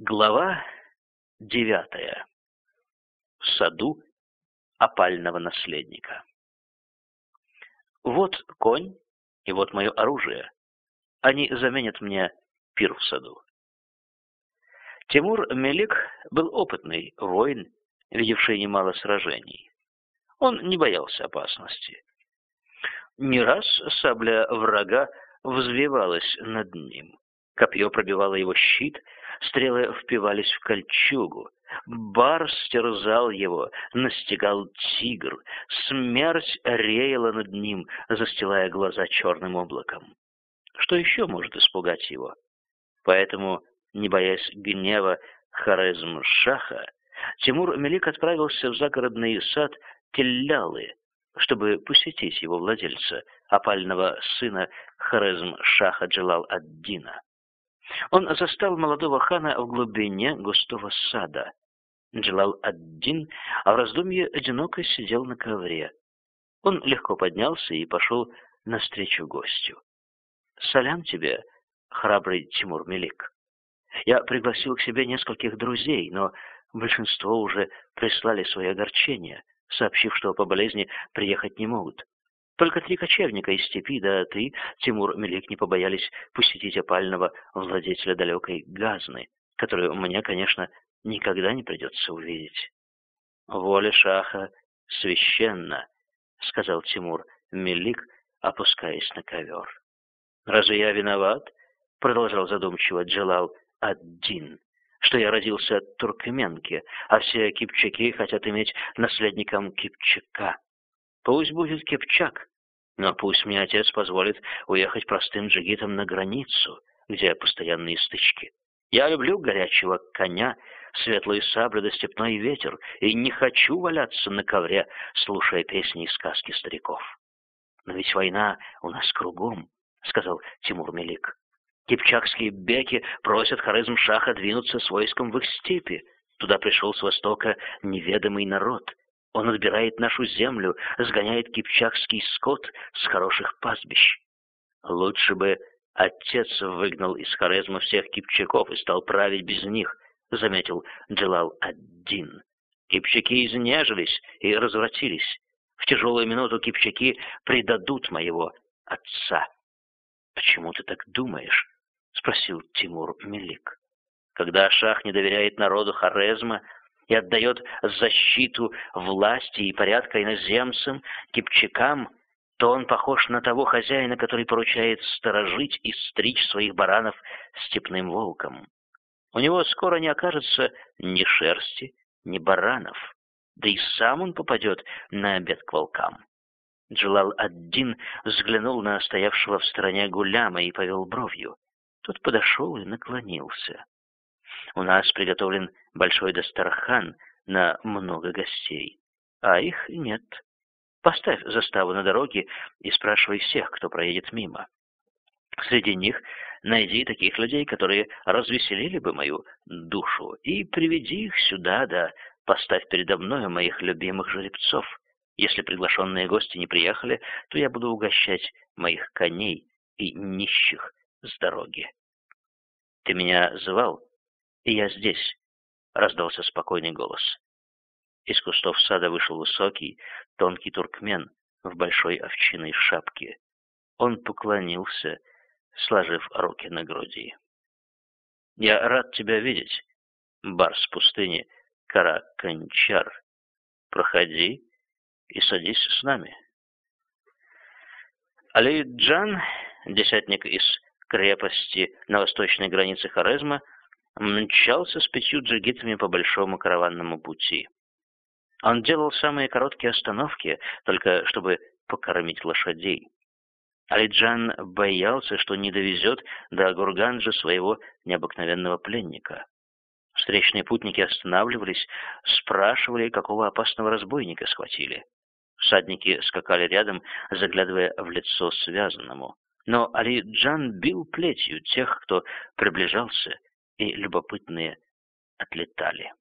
Глава девятая. В саду опального наследника. Вот конь, и вот мое оружие. Они заменят мне пир в саду. Тимур Мелик был опытный воин, видевший немало сражений. Он не боялся опасности. Не раз сабля врага взвивалась над ним. Копье пробивало его щит, стрелы впивались в кольчугу. Барс терзал его, настигал тигр. Смерть реяла над ним, застилая глаза черным облаком. Что еще может испугать его? Поэтому, не боясь гнева Хорезм-Шаха, Тимур Мелик отправился в загородный сад Теллялы, чтобы посетить его владельца, опального сына Хорезм-Шаха Джалал-ад-Дина. Он застал молодого хана в глубине густого сада. Джалал-ад-Дин, а в раздумье одиноко сидел на ковре. Он легко поднялся и пошел навстречу гостю. «Салям тебе, храбрый Тимур Мелик. Я пригласил к себе нескольких друзей, но большинство уже прислали свои огорчения, сообщив, что по болезни приехать не могут. Только три кочевника из степи, да ты, Тимур Мелик, не побоялись посетить опального владетеля далекой Газны, которую мне, конечно, никогда не придется увидеть. «Воля Шаха священна», — сказал Тимур Мелик, опускаясь на ковер. «Разве я виноват?» — продолжал задумчиво Джалал Аддин, «что я родился от туркменки, а все кипчаки хотят иметь наследником кипчака. Пусть будет Кипчак, но пусть мне отец позволит уехать простым джигитом на границу, где постоянные стычки. Я люблю горячего коня, светлые сабли да степной ветер, и не хочу валяться на ковре, слушая песни и сказки стариков. Но ведь война у нас кругом, — сказал Тимур Мелик. Кипчакские беки просят Хорезм-Шаха двинуться с войском в их степи. Туда пришел с востока неведомый народ. Он отбирает нашу землю, сгоняет кипчакский скот с хороших пастбищ. Лучше бы отец выгнал из Хорезма всех кипчаков и стал править без них, заметил Джалал-ад-Дин. Кипчаки изнежились и развратились. В тяжелую минуту кипчаки предадут моего отца. «Почему ты так думаешь?» — спросил Тимур Мелик. «Когда шах не доверяет народу Хорезма, и отдает защиту власти и порядка иноземцам, кипчакам, то он похож на того хозяина, который поручает сторожить и стричь своих баранов степным волком. У него скоро не окажется ни шерсти, ни баранов, да и сам он попадет на обед к волкам. Джалал-ад-Дин взглянул на стоявшего в стороне гуляма и повел бровью. Тот подошел и наклонился. У нас приготовлен большой дастархан на много гостей, а их нет. Поставь заставу на дороге и спрашивай всех, кто проедет мимо. Среди них найди таких людей, которые развеселили бы мою душу, и приведи их сюда, да поставь передо мной моих любимых жеребцов. Если приглашенные гости не приехали, то я буду угощать моих коней и нищих с дороги. Ты меня звал? «И я здесь», — раздался спокойный голос. Из кустов сада вышел высокий, тонкий туркмен в большой овчиной шапке. Он поклонился, сложив руки на груди. «Я рад тебя видеть, барс пустыни Караканчар. Проходи и садись с нами». Али Джан, десятник из крепости на восточной границе Хорезма, мчался с пятью джигитами по большому караванному пути. Он делал самые короткие остановки, только чтобы покормить лошадей. Алиджан боялся, что не довезет до Гурганджа своего необыкновенного пленника. Встречные путники останавливались, спрашивали, какого опасного разбойника схватили. Всадники скакали рядом, заглядывая в лицо связанному. Но Алиджан бил плетью тех, кто приближался, и любопытные отлетали.